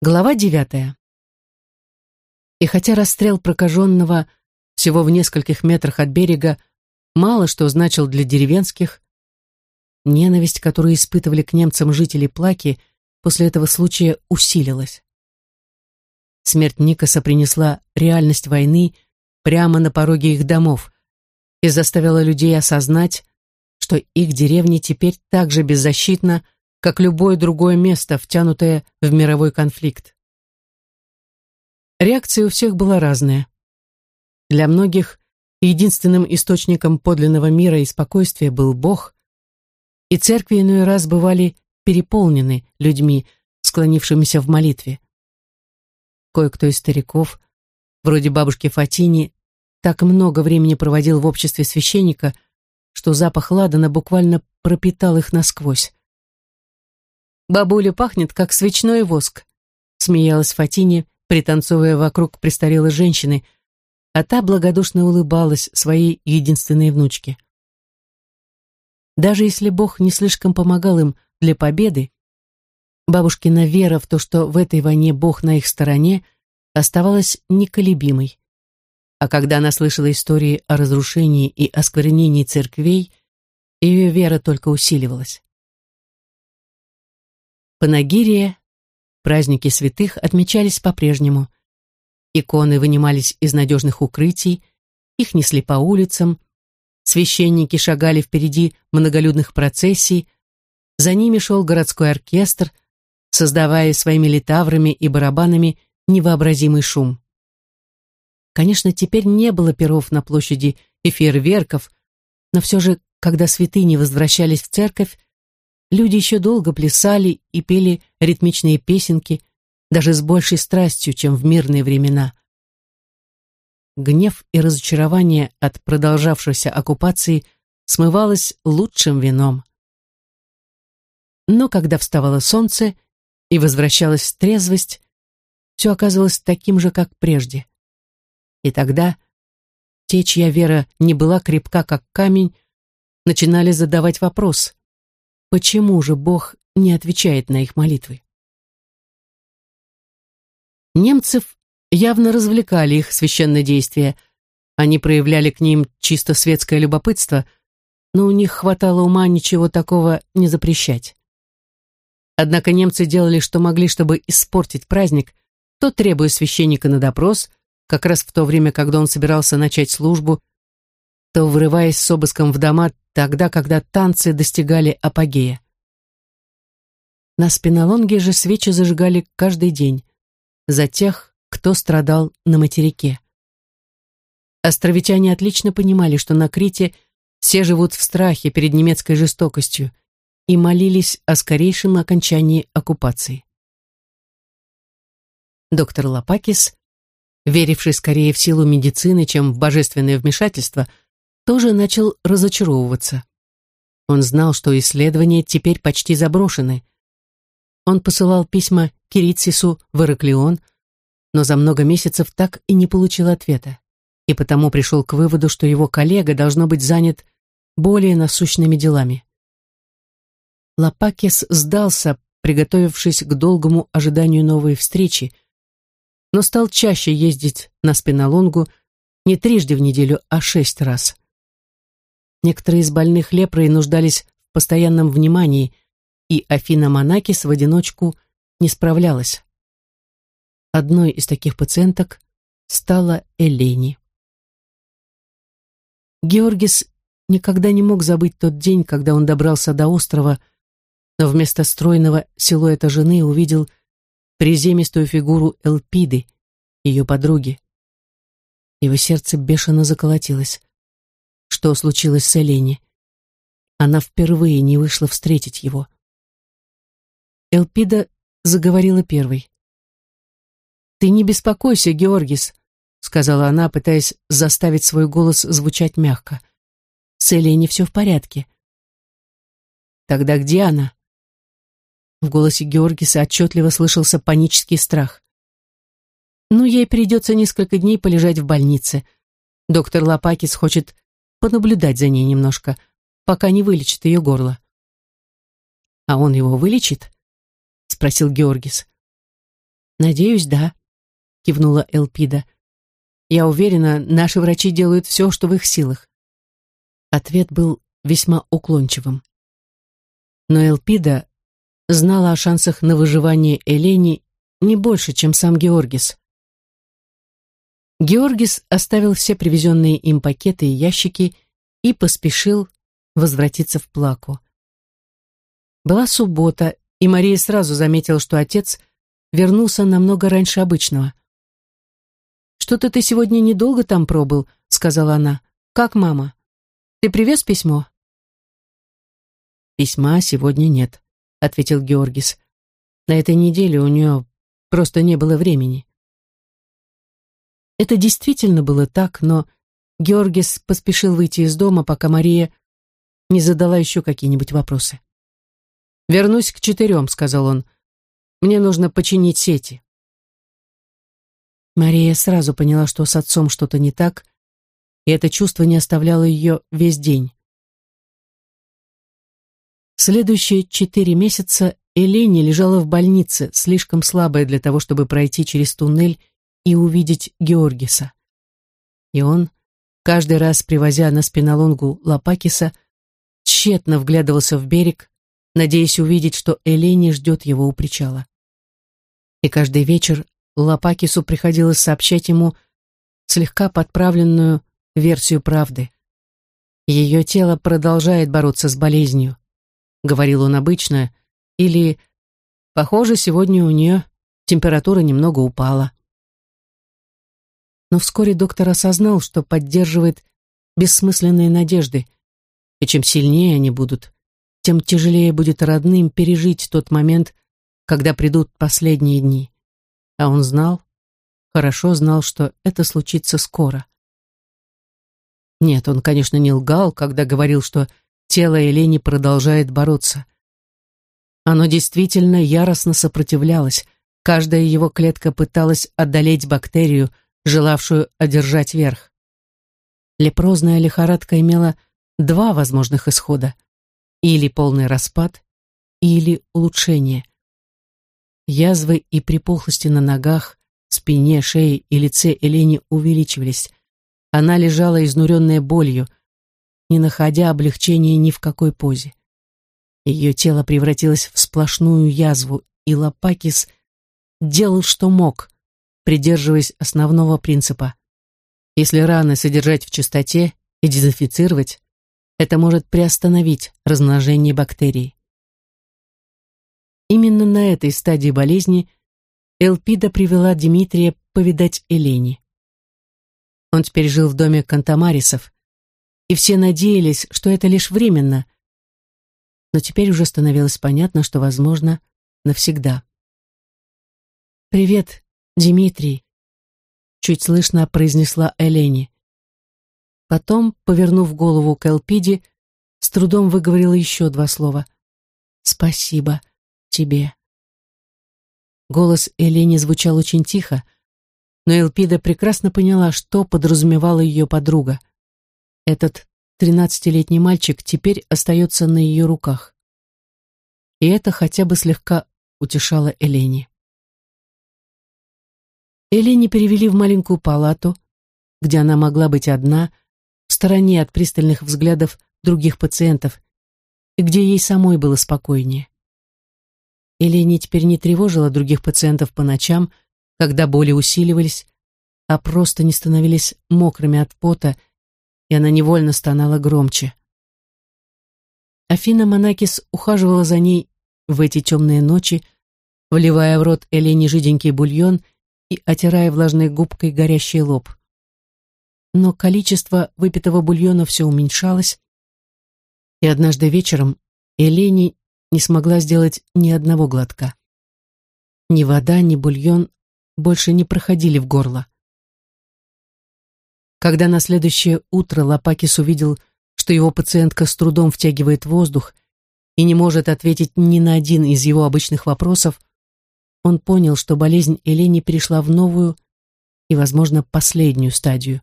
Глава девятая. И хотя расстрел прокаженного всего в нескольких метрах от берега мало что значил для деревенских, ненависть, которую испытывали к немцам жители Плаки, после этого случая усилилась. Смерть Никаса принесла реальность войны прямо на пороге их домов и заставила людей осознать, что их деревня теперь так же беззащитна, как любое другое место, втянутое в мировой конфликт. Реакция у всех была разная. Для многих единственным источником подлинного мира и спокойствия был Бог, и церкви иной раз бывали переполнены людьми, склонившимися в молитве. Кое-кто из стариков, вроде бабушки Фатини, так много времени проводил в обществе священника, что запах ладана буквально пропитал их насквозь. Бабуля пахнет, как свечной воск», — смеялась Фатине, пританцовывая вокруг престарелой женщины, а та благодушно улыбалась своей единственной внучке. Даже если Бог не слишком помогал им для победы, бабушкина вера в то, что в этой войне Бог на их стороне, оставалась неколебимой. А когда она слышала истории о разрушении и осквернении церквей, ее вера только усиливалась. Панагирия, праздники святых отмечались по-прежнему. Иконы вынимались из надежных укрытий, их несли по улицам, священники шагали впереди многолюдных процессий, за ними шел городской оркестр, создавая своими литаврами и барабанами невообразимый шум. Конечно, теперь не было перов на площади и фейерверков, но все же, когда святыни возвращались в церковь, Люди еще долго плясали и пели ритмичные песенки, даже с большей страстью, чем в мирные времена. Гнев и разочарование от продолжавшейся оккупации смывалось лучшим вином. Но когда вставало солнце и возвращалась трезвость, все оказывалось таким же, как прежде. И тогда те, чья вера не была крепка, как камень, начинали задавать вопрос, Почему же Бог не отвечает на их молитвы? Немцев явно развлекали их священные действия. Они проявляли к ним чисто светское любопытство, но у них хватало ума ничего такого не запрещать. Однако немцы делали, что могли, чтобы испортить праздник, то требуя священника на допрос, как раз в то время, когда он собирался начать службу, то врываясь с обыском в дома тогда, когда танцы достигали апогея. На спинолонге же свечи зажигали каждый день за тех, кто страдал на материке. Островитяне отлично понимали, что на Крите все живут в страхе перед немецкой жестокостью и молились о скорейшем окончании оккупации. Доктор Лопакис, веривший скорее в силу медицины, чем в божественное вмешательство, тоже начал разочаровываться. Он знал, что исследования теперь почти заброшены. Он посылал письма Кирицису в Ираклион, но за много месяцев так и не получил ответа, и потому пришел к выводу, что его коллега должно быть занят более насущными делами. Лапакис сдался, приготовившись к долгому ожиданию новой встречи, но стал чаще ездить на спинолонгу не трижды в неделю, а шесть раз. Некоторые из больных лепрой нуждались в постоянном внимании, и Афина Монакис в одиночку не справлялась. Одной из таких пациенток стала Элени. Георгис никогда не мог забыть тот день, когда он добрался до острова, но вместо стройного силуэта жены увидел приземистую фигуру Элпиды, ее подруги. Его сердце бешено заколотилось что случилось с Элени. Она впервые не вышла встретить его. Элпида заговорила первой. «Ты не беспокойся, Георгис», — сказала она, пытаясь заставить свой голос звучать мягко. «С Элени все в порядке». «Тогда где она?» В голосе Георгиса отчетливо слышался панический страх. «Ну, ей придется несколько дней полежать в больнице. Доктор Лопакис хочет понаблюдать за ней немножко, пока не вылечит ее горло. «А он его вылечит?» — спросил Георгис. «Надеюсь, да», — кивнула Элпида. «Я уверена, наши врачи делают все, что в их силах». Ответ был весьма уклончивым. Но Элпида знала о шансах на выживание Элени не больше, чем сам Георгис. Георгис оставил все привезенные им пакеты и ящики и поспешил возвратиться в Плаку. Была суббота, и Мария сразу заметила, что отец вернулся намного раньше обычного. «Что-то ты сегодня недолго там пробыл», — сказала она. «Как мама? Ты привез письмо?» «Письма сегодня нет», — ответил Георгис. «На этой неделе у нее просто не было времени». Это действительно было так, но Георгис поспешил выйти из дома, пока Мария не задала еще какие-нибудь вопросы. «Вернусь к четырем», — сказал он. «Мне нужно починить сети». Мария сразу поняла, что с отцом что-то не так, и это чувство не оставляло ее весь день. Следующие четыре месяца Элени лежала в больнице, слишком слабая для того, чтобы пройти через туннель и увидеть Георгиса. И он, каждый раз привозя на спинолонгу Лапакиса, тщетно вглядывался в берег, надеясь увидеть, что Элени ждет его у причала. И каждый вечер Лапакису приходилось сообщать ему слегка подправленную версию правды. Ее тело продолжает бороться с болезнью, говорил он обычно, или, похоже, сегодня у нее температура немного упала но вскоре доктор осознал, что поддерживает бессмысленные надежды, и чем сильнее они будут, тем тяжелее будет родным пережить тот момент, когда придут последние дни. А он знал, хорошо знал, что это случится скоро. Нет, он, конечно, не лгал, когда говорил, что тело Елени продолжает бороться. Оно действительно яростно сопротивлялось, каждая его клетка пыталась одолеть бактерию, желавшую одержать верх. Лепрозная лихорадка имела два возможных исхода. Или полный распад, или улучшение. Язвы и припухлости на ногах, спине, шее и лице Элени увеличивались. Она лежала изнуренная болью, не находя облегчения ни в какой позе. Ее тело превратилось в сплошную язву, и Лопакис делал, что мог, придерживаясь основного принципа. Если раны содержать в чистоте и дезинфицировать, это может приостановить размножение бактерий. Именно на этой стадии болезни Элпида привела Дмитрия повидать Элени. Он теперь жил в доме Кантамарисов, и все надеялись, что это лишь временно, но теперь уже становилось понятно, что, возможно, навсегда. «Привет, «Димитрий», — чуть слышно произнесла Элени. Потом, повернув голову к Элпиде, с трудом выговорила еще два слова. «Спасибо тебе». Голос Элени звучал очень тихо, но Элпида прекрасно поняла, что подразумевала ее подруга. Этот тринадцатилетний мальчик теперь остается на ее руках. И это хотя бы слегка утешало Элени. Эленни перевели в маленькую палату, где она могла быть одна, в стороне от пристальных взглядов других пациентов, и где ей самой было спокойнее. Эленни теперь не тревожила других пациентов по ночам, когда боли усиливались, а просто не становились мокрыми от пота, и она невольно стонала громче. Афина Монакис ухаживала за ней в эти темные ночи, вливая в рот Элене жиденький бульон и отирая влажной губкой горящий лоб. Но количество выпитого бульона все уменьшалось, и однажды вечером Элени не смогла сделать ни одного глотка. Ни вода, ни бульон больше не проходили в горло. Когда на следующее утро Лопакис увидел, что его пациентка с трудом втягивает воздух и не может ответить ни на один из его обычных вопросов, он понял, что болезнь Элени перешла в новую и, возможно, последнюю стадию.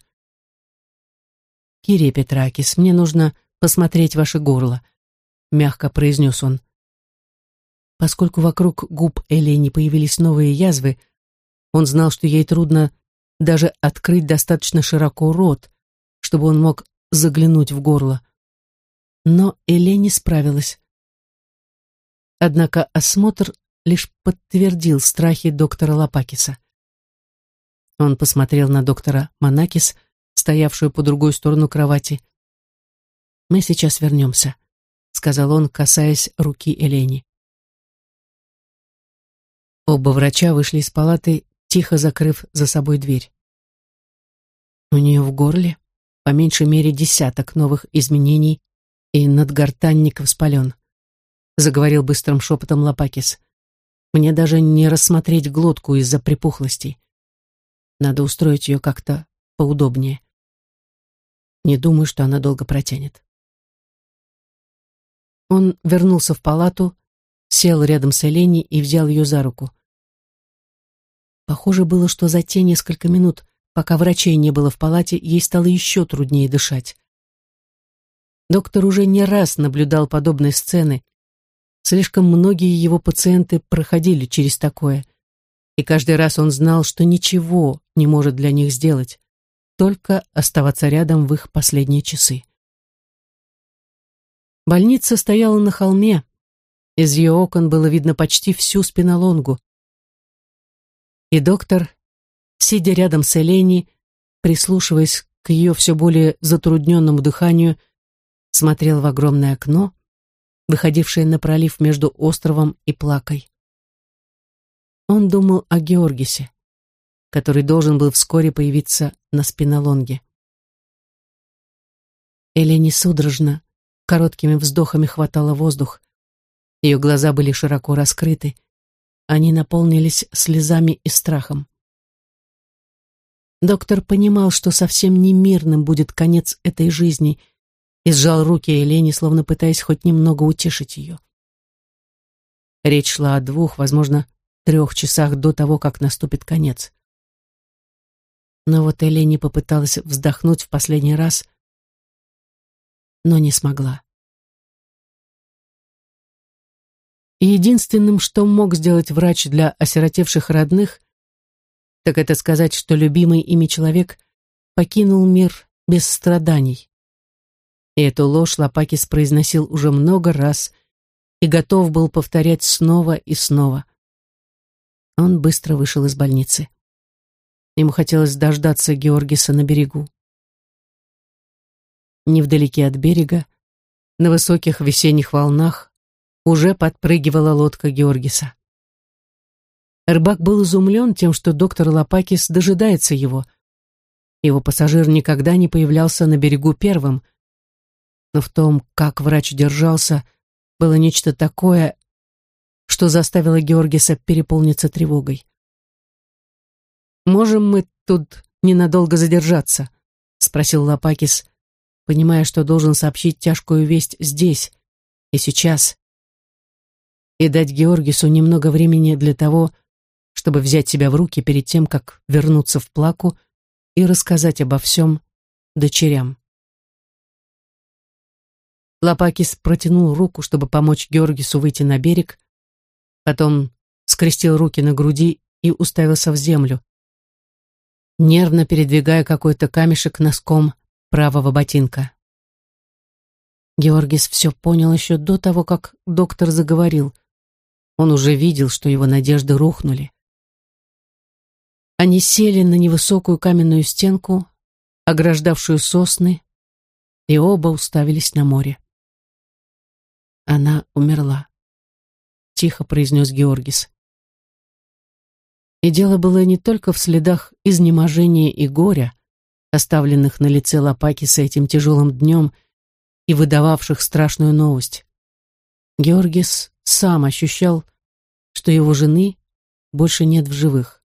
«Кирия Петракис, мне нужно посмотреть ваше горло», — мягко произнес он. Поскольку вокруг губ Элени появились новые язвы, Он знал, что ей трудно даже открыть достаточно широко рот, чтобы он мог заглянуть в горло. Но Элени справилась. Однако осмотр лишь подтвердил страхи доктора Лапакиса. Он посмотрел на доктора Монакис, стоявшую по другой сторону кровати. «Мы сейчас вернемся», — сказал он, касаясь руки Элени. Оба врача вышли из палаты, тихо закрыв за собой дверь. У нее в горле по меньшей мере десяток новых изменений, и надгортанник воспален. Заговорил быстрым шепотом Лопакис. Мне даже не рассмотреть глотку из-за припухлостей. Надо устроить ее как-то поудобнее. Не думаю, что она долго протянет. Он вернулся в палату, сел рядом с Эленей и взял ее за руку. Похоже было, что за те несколько минут, пока врачей не было в палате, ей стало еще труднее дышать. Доктор уже не раз наблюдал подобные сцены. Слишком многие его пациенты проходили через такое. И каждый раз он знал, что ничего не может для них сделать, только оставаться рядом в их последние часы. Больница стояла на холме. Из ее окон было видно почти всю спинолонгу. И доктор, сидя рядом с Элени, прислушиваясь к ее все более затрудненному дыханию, смотрел в огромное окно, выходившее на пролив между островом и Плакой. Он думал о Георгисе, который должен был вскоре появиться на спинолонге. Элени судорожно, короткими вздохами хватала воздух. Ее глаза были широко раскрыты, они наполнились слезами и страхом. Доктор понимал, что совсем не мирным будет конец этой жизни, и сжал руки Елене, словно пытаясь хоть немного утешить ее. Речь шла о двух, возможно, трех часах до того, как наступит конец. Но вот Елене попыталась вздохнуть в последний раз, но не смогла. Единственным, что мог сделать врач для осиротевших родных, так это сказать, что любимый ими человек покинул мир без страданий. И эту ложь Лопакис произносил уже много раз и готов был повторять снова и снова. Он быстро вышел из больницы. Ему хотелось дождаться Георгиса на берегу. Невдалеке от берега, на высоких весенних волнах, уже подпрыгивала лодка Георгиса. Рыбак был изумлен тем, что доктор Лопакис дожидается его. Его пассажир никогда не появлялся на берегу первым. Но в том, как врач держался, было нечто такое, что заставило Георгиса переполниться тревогой. «Можем мы тут ненадолго задержаться?» — спросил Лопакис, понимая, что должен сообщить тяжкую весть здесь и сейчас и дать Георгису немного времени для того, чтобы взять себя в руки перед тем, как вернуться в плаку и рассказать обо всем дочерям. Лопакис протянул руку, чтобы помочь Георгису выйти на берег, потом скрестил руки на груди и уставился в землю, нервно передвигая какой-то камешек носком правого ботинка. Георгис все понял еще до того, как доктор заговорил — он уже видел, что его надежды рухнули. Они сели на невысокую каменную стенку, ограждавшую сосны, и оба уставились на море. Она умерла, тихо произнес Георгис. И дело было не только в следах изнеможения и горя, оставленных на лице Лопакиса этим тяжелым днем и выдававших страшную новость. Георгис сам ощущал, что его жены больше нет в живых.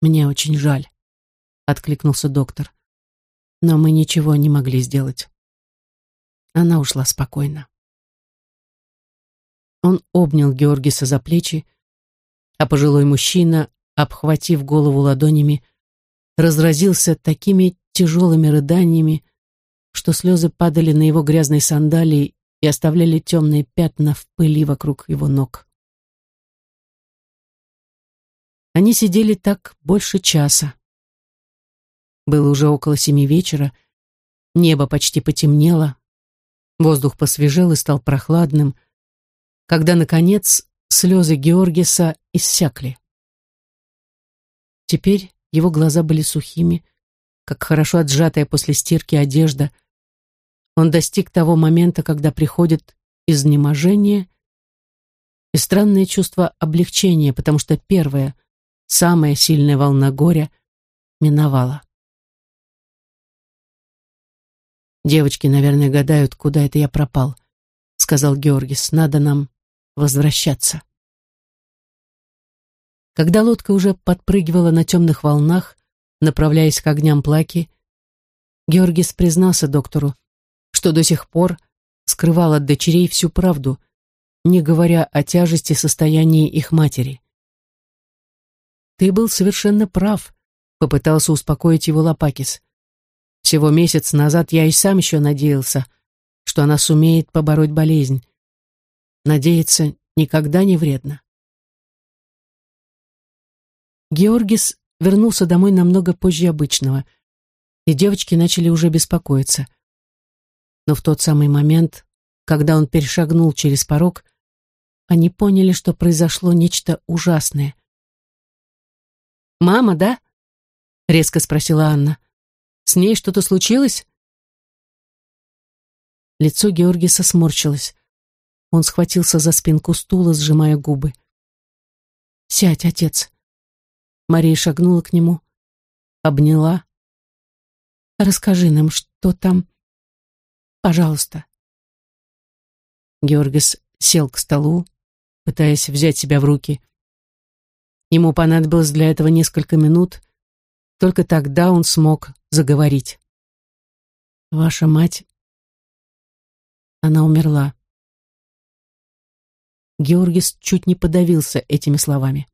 «Мне очень жаль», — откликнулся доктор. «Но мы ничего не могли сделать». Она ушла спокойно. Он обнял Георгиса за плечи, а пожилой мужчина, обхватив голову ладонями, разразился такими тяжелыми рыданиями, что слезы падали на его грязные сандалии и оставляли темные пятна в пыли вокруг его ног. Они сидели так больше часа. Было уже около семи вечера, небо почти потемнело, воздух посвежел и стал прохладным, когда, наконец, слезы Георгиса иссякли. Теперь его глаза были сухими, как хорошо отжатая после стирки одежда. Он достиг того момента, когда приходит изнеможение и странное чувство облегчения, потому что первая, самая сильная волна горя миновала. «Девочки, наверное, гадают, куда это я пропал», — сказал Георгис. «Надо нам возвращаться». Когда лодка уже подпрыгивала на темных волнах, направляясь к огням плаки, Георгис признался доктору, что до сих пор скрывал от дочерей всю правду, не говоря о тяжести состояния их матери. «Ты был совершенно прав», — попытался успокоить его Лопакис. «Всего месяц назад я и сам еще надеялся, что она сумеет побороть болезнь. Надеяться никогда не вредно». Георгис вернулся домой намного позже обычного, и девочки начали уже беспокоиться. Но в тот самый момент, когда он перешагнул через порог, они поняли, что произошло нечто ужасное. «Мама, да?» — резко спросила Анна. «С ней что-то случилось?» Лицо Георгиса сморщилось. Он схватился за спинку стула, сжимая губы. «Сядь, отец», Мария шагнула к нему, обняла. «Расскажи нам, что там? Пожалуйста». Георгис сел к столу, пытаясь взять себя в руки. Ему понадобилось для этого несколько минут, только тогда он смог заговорить. «Ваша мать...» Она умерла. Георгис чуть не подавился этими словами.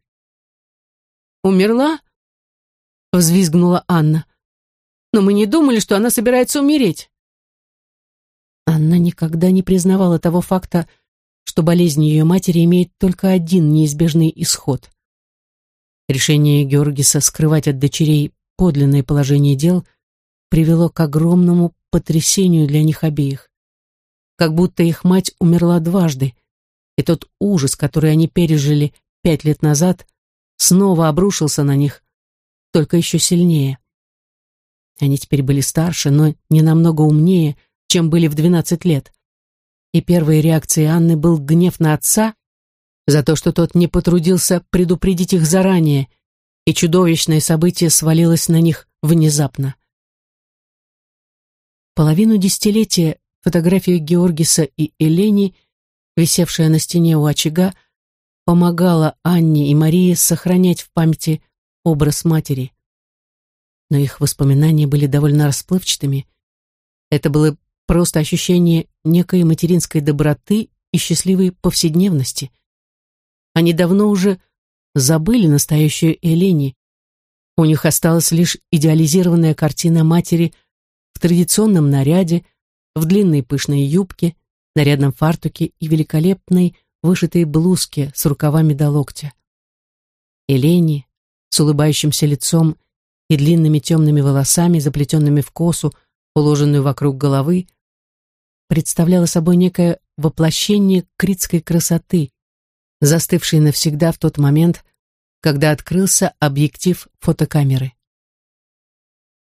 «Умерла?» — взвизгнула Анна. «Но мы не думали, что она собирается умереть». Анна никогда не признавала того факта, что болезнь ее матери имеет только один неизбежный исход. Решение Георгиса скрывать от дочерей подлинное положение дел привело к огромному потрясению для них обеих. Как будто их мать умерла дважды, и тот ужас, который они пережили пять лет назад, снова обрушился на них, только еще сильнее. Они теперь были старше, но не намного умнее, чем были в двенадцать лет. И первой реакцией Анны был гнев на отца за то, что тот не потрудился предупредить их заранее, и чудовищное событие свалилось на них внезапно. Половину десятилетия фотография Георгиса и Элени, висевшая на стене у очага, помогала Анне и Марии сохранять в памяти образ матери. Но их воспоминания были довольно расплывчатыми. Это было просто ощущение некой материнской доброты и счастливой повседневности. Они давно уже забыли настоящую Элени. У них осталась лишь идеализированная картина матери в традиционном наряде, в длинной пышной юбке, нарядном фартуке и великолепной вышитой блузке с рукавами до локтя. Елени с улыбающимся лицом и длинными темными волосами, заплетенными в косу, уложенную вокруг головы, представляла собой некое воплощение критской красоты, застывшей навсегда в тот момент, когда открылся объектив фотокамеры.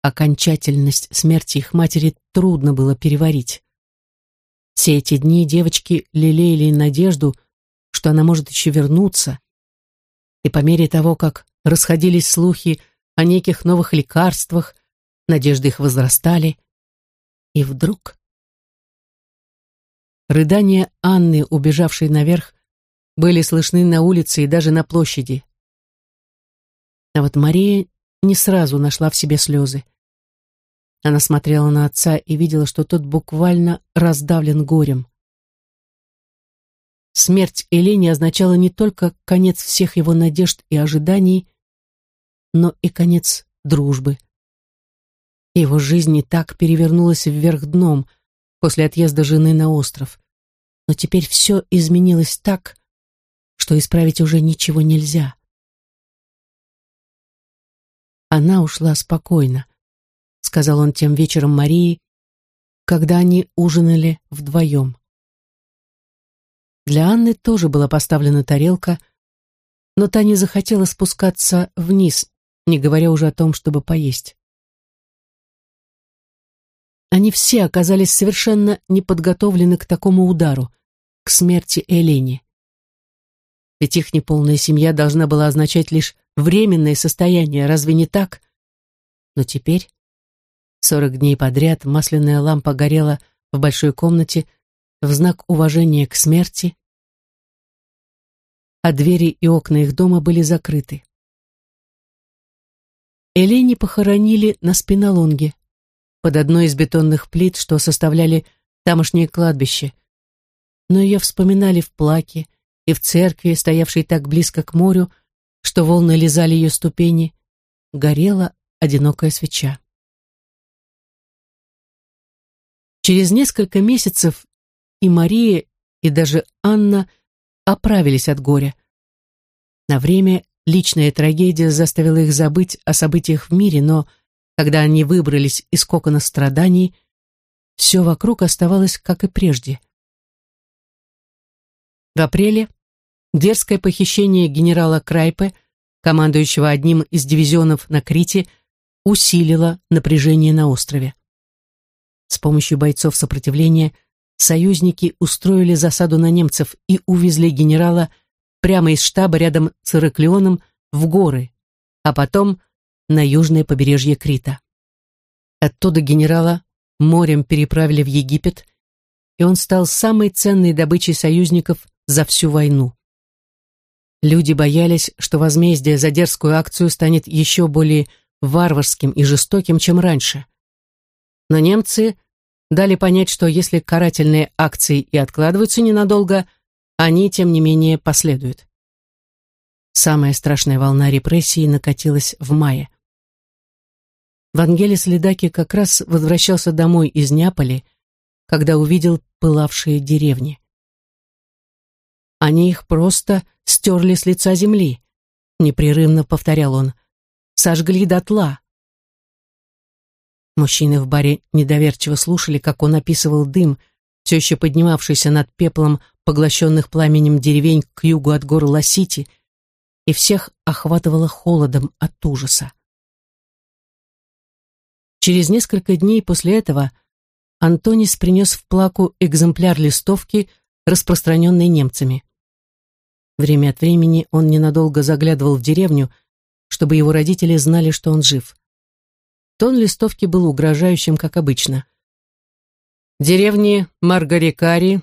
Окончательность смерти их матери трудно было переварить. Все эти дни девочки лелеяли надежду, что она может еще вернуться. И по мере того, как расходились слухи о неких новых лекарствах, надежды их возрастали. И вдруг... Рыдания Анны, убежавшей наверх, были слышны на улице и даже на площади. А вот Мария не сразу нашла в себе слезы. Она смотрела на отца и видела, что тот буквально раздавлен горем. Смерть Элени означала не только конец всех его надежд и ожиданий, но и конец дружбы. Его жизнь и так перевернулась вверх дном после отъезда жены на остров. Но теперь все изменилось так, что исправить уже ничего нельзя. Она ушла спокойно, сказал он тем вечером Марии, когда они ужинали вдвоем. Для Анны тоже была поставлена тарелка, но та не захотела спускаться вниз, не говоря уже о том, чтобы поесть. Они все оказались совершенно неподготовлены к такому удару, к смерти Элени. Ведь их неполная семья должна была означать лишь временное состояние, разве не так? Но теперь, сорок дней подряд, масляная лампа горела в большой комнате в знак уважения к смерти, а двери и окна их дома были закрыты. Элени похоронили на спинолонге, под одной из бетонных плит, что составляли тамошнее кладбище. Но ее вспоминали в плаке и в церкви, стоявшей так близко к морю, что волны лизали ее ступени, горела одинокая свеча. Через несколько месяцев и Мария, и даже Анна оправились от горя. На время личная трагедия заставила их забыть о событиях в мире, но когда они выбрались из кокона страданий, все вокруг оставалось как и прежде. В апреле дерзкое похищение генерала Крайпе, командующего одним из дивизионов на Крите, усилило напряжение на острове. С помощью бойцов сопротивления союзники устроили засаду на немцев и увезли генерала прямо из штаба рядом с Ираклионом в горы, а потом на южное побережье Крита. Оттуда генерала морем переправили в Египет, и он стал самой ценной добычей союзников за всю войну. Люди боялись, что возмездие за дерзкую акцию станет еще более варварским и жестоким, чем раньше. Но немцы дали понять, что если карательные акции и откладываются ненадолго, они, тем не менее, последуют. Самая страшная волна репрессий накатилась в мае. Вангелис Ледаки как раз возвращался домой из Неаполя, когда увидел пылавшие деревни. Они их просто стерли с лица земли, непрерывно повторял он. Сожгли дотла. Мужчины в баре недоверчиво слушали, как он описывал дым, все еще поднимавшийся над пеплом поглощенных пламенем деревень к югу от гор Лосити, и всех охватывало холодом от ужаса. Через несколько дней после этого Антонис принес в плаку экземпляр листовки, распространенной немцами. Время от времени он ненадолго заглядывал в деревню, чтобы его родители знали, что он жив. Тон листовки был угрожающим, как обычно. Деревни Маргарикари,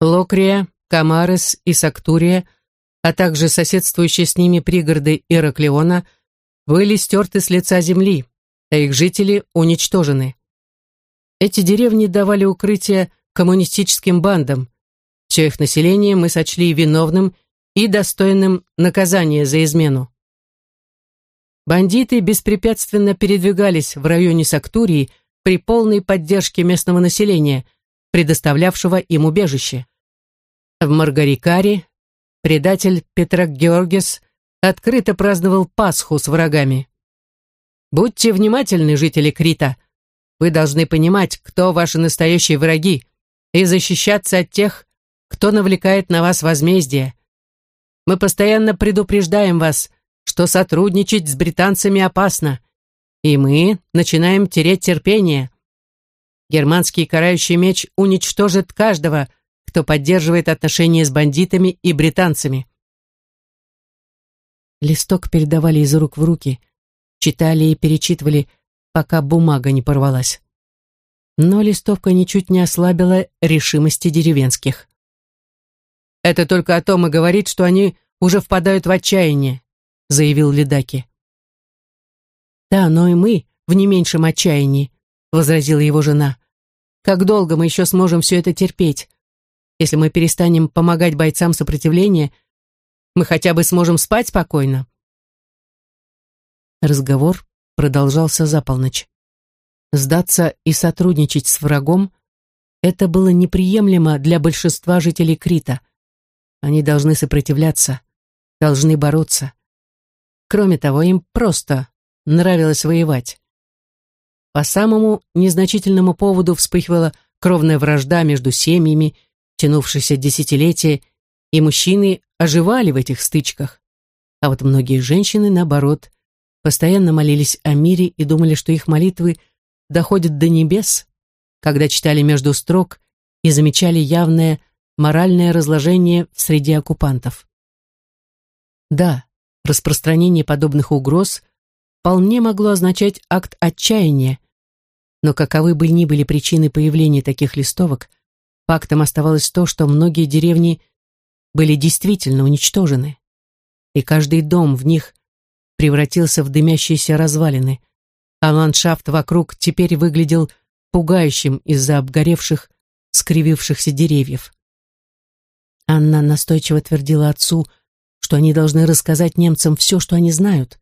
Локрия, Камарес и Сактурия, а также соседствующие с ними пригороды Ираклиона, были стерты с лица земли, а их жители уничтожены. Эти деревни давали укрытие коммунистическим бандам. Все их население мы сочли виновным и достойным наказания за измену. Бандиты беспрепятственно передвигались в районе Сактурии при полной поддержке местного населения, предоставлявшего им убежище. В Маргарикаре предатель Петрак Георгис открыто праздновал Пасху с врагами. Будьте внимательны, жители Крита. Вы должны понимать, кто ваши настоящие враги, и защищаться от тех, кто навлекает на вас возмездие. Мы постоянно предупреждаем вас, что сотрудничать с британцами опасно, и мы начинаем тереть терпение. Германский карающий меч уничтожит каждого, кто поддерживает отношения с бандитами и британцами. Листок передавали из рук в руки – читали и перечитывали, пока бумага не порвалась. Но листовка ничуть не ослабила решимости деревенских. «Это только о том и говорит, что они уже впадают в отчаяние», заявил Ледаки. «Да, но и мы в не меньшем отчаянии», возразила его жена. «Как долго мы еще сможем все это терпеть? Если мы перестанем помогать бойцам сопротивления, мы хотя бы сможем спать спокойно». Разговор продолжался за полночь. Сдаться и сотрудничать с врагом – это было неприемлемо для большинства жителей Крита. Они должны сопротивляться, должны бороться. Кроме того, им просто нравилось воевать. По самому незначительному поводу вспыхивала кровная вражда между семьями, тянувшаяся десятилетия, и мужчины оживали в этих стычках. А вот многие женщины, наоборот, постоянно молились о мире и думали, что их молитвы доходят до небес, когда читали между строк и замечали явное моральное разложение в среде оккупантов. Да, распространение подобных угроз вполне могло означать акт отчаяния, но каковы бы ни были причины появления таких листовок, фактом оставалось то, что многие деревни были действительно уничтожены, и каждый дом в них превратился в дымящиеся развалины, а ландшафт вокруг теперь выглядел пугающим из-за обгоревших, скривившихся деревьев. Анна настойчиво твердила отцу, что они должны рассказать немцам все, что они знают.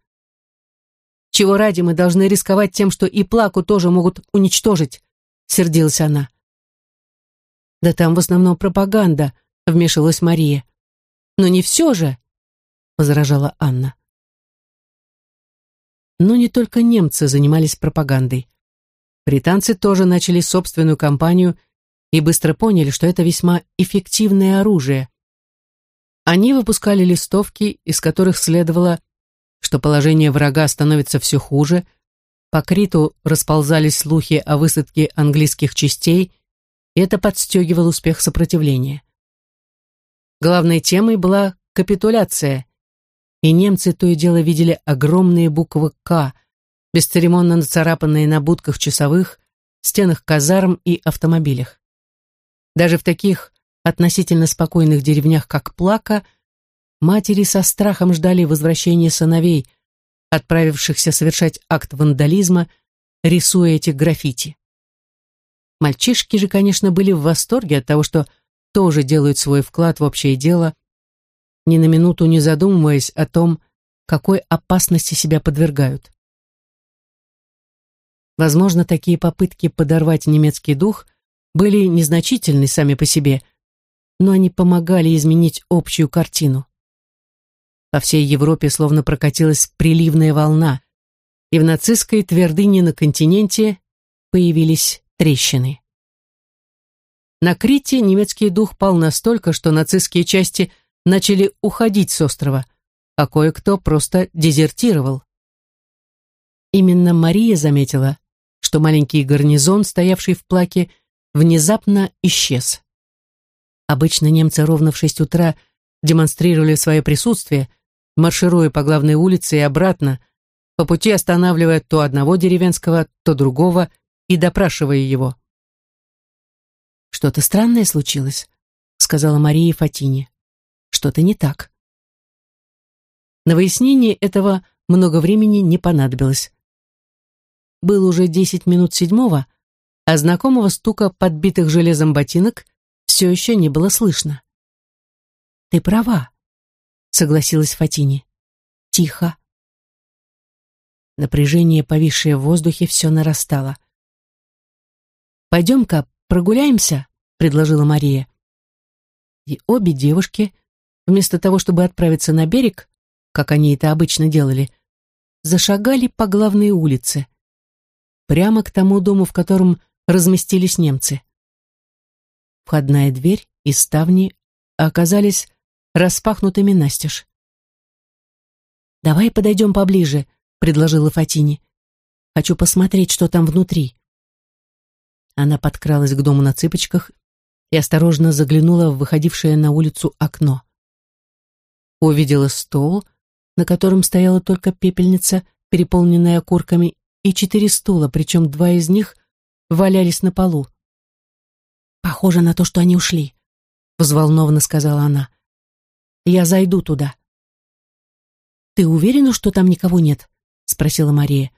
«Чего ради мы должны рисковать тем, что и плаку тоже могут уничтожить?» — сердилась она. «Да там в основном пропаганда», — вмешалась Мария. «Но не все же», — возражала Анна. Но не только немцы занимались пропагандой. Британцы тоже начали собственную кампанию и быстро поняли, что это весьма эффективное оружие. Они выпускали листовки, из которых следовало, что положение врага становится все хуже, по Криту расползались слухи о высадке английских частей, и это подстегивало успех сопротивления. Главной темой была капитуляция, и немцы то и дело видели огромные буквы «К», бесцеремонно нацарапанные на будках часовых, стенах казарм и автомобилях. Даже в таких относительно спокойных деревнях, как Плака, матери со страхом ждали возвращения сыновей, отправившихся совершать акт вандализма, рисуя эти граффити. Мальчишки же, конечно, были в восторге от того, что тоже делают свой вклад в общее дело, ни на минуту не задумываясь о том, какой опасности себя подвергают. Возможно, такие попытки подорвать немецкий дух были незначительны сами по себе, но они помогали изменить общую картину. По всей Европе словно прокатилась приливная волна, и в нацистской твердыне на континенте появились трещины. На Крите немецкий дух пал настолько, что нацистские части начали уходить с острова, а кое-кто просто дезертировал. Именно Мария заметила, что маленький гарнизон, стоявший в плаке, внезапно исчез. Обычно немцы ровно в шесть утра демонстрировали свое присутствие, маршируя по главной улице и обратно, по пути останавливая то одного деревенского, то другого и допрашивая его. «Что-то странное случилось», — сказала Мария Фатине. «Что-то не так». На выяснение этого много времени не понадобилось. Был уже десять минут седьмого, а знакомого стука подбитых железом ботинок все еще не было слышно. «Ты права», — согласилась Фатини. «Тихо». Напряжение, повисшее в воздухе, все нарастало. «Пойдем-ка прогуляемся», — предложила Мария. И обе девушки, вместо того, чтобы отправиться на берег, как они это обычно делали, зашагали по главной улице прямо к тому дому, в котором разместились немцы. Входная дверь и ставни оказались распахнутыми настежь. «Давай подойдем поближе», — предложила Фатини. «Хочу посмотреть, что там внутри». Она подкралась к дому на цыпочках и осторожно заглянула в выходившее на улицу окно. Увидела стол, на котором стояла только пепельница, переполненная окурками, и четыре стула, причем два из них валялись на полу. «Похоже на то, что они ушли», — взволнованно сказала она. «Я зайду туда». «Ты уверена, что там никого нет?» — спросила Мария.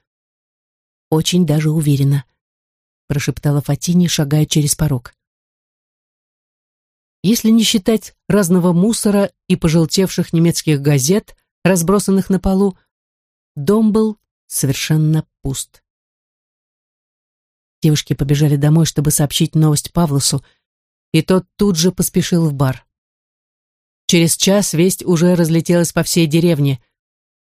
«Очень даже уверена», — прошептала Фатини, шагая через порог. Если не считать разного мусора и пожелтевших немецких газет, разбросанных на полу, дом был совершенно пуст. Девушки побежали домой, чтобы сообщить новость Павлосу, и тот тут же поспешил в бар. Через час весть уже разлетелась по всей деревне,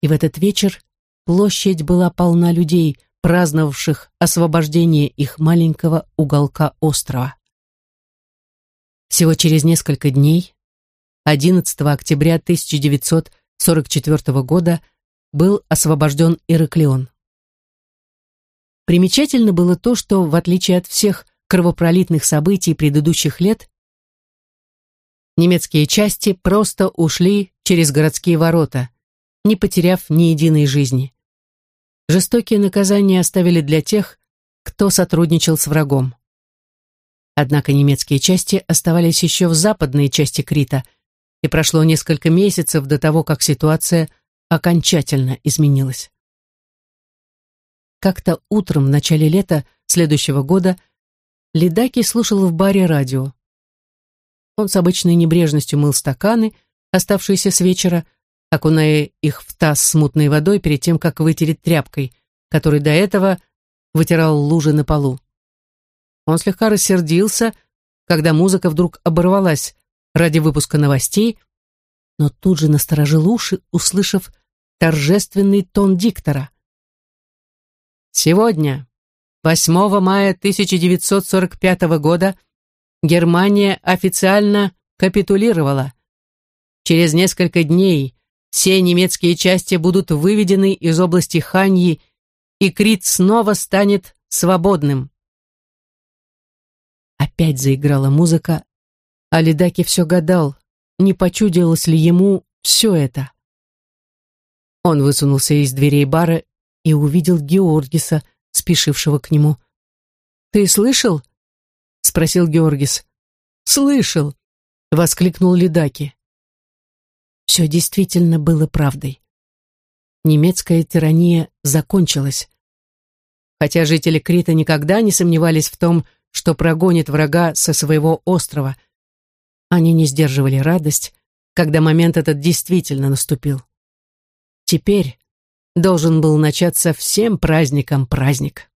и в этот вечер площадь была полна людей, праздновавших освобождение их маленького уголка острова. Всего через несколько дней, 11 октября 1944 года, был освобожден Ираклион. Примечательно было то, что, в отличие от всех кровопролитных событий предыдущих лет, немецкие части просто ушли через городские ворота, не потеряв ни единой жизни. Жестокие наказания оставили для тех, кто сотрудничал с врагом. Однако немецкие части оставались еще в западной части Крита, и прошло несколько месяцев до того, как ситуация окончательно изменилась. Как-то утром в начале лета следующего года Ледаки слушал в баре радио. Он с обычной небрежностью мыл стаканы, оставшиеся с вечера, окуная их в таз с мутной водой перед тем, как вытереть тряпкой, который до этого вытирал лужи на полу. Он слегка рассердился, когда музыка вдруг оборвалась ради выпуска новостей, но тут же насторожил уши, услышав торжественный тон диктора. Сегодня, 8 мая 1945 года, Германия официально капитулировала. Через несколько дней все немецкие части будут выведены из области Ханьи, и Крит снова станет свободным. Опять заиграла музыка, а Ледаки все гадал, не почудилось ли ему все это. Он высунулся из дверей бара и увидел Георгиса, спешившего к нему. «Ты слышал?» — спросил Георгис. «Слышал!» — воскликнул Ледаки. Все действительно было правдой. Немецкая тирания закончилась. Хотя жители Крита никогда не сомневались в том, что прогонит врага со своего острова. Они не сдерживали радость, когда момент этот действительно наступил. Теперь должен был начаться всем праздником праздник.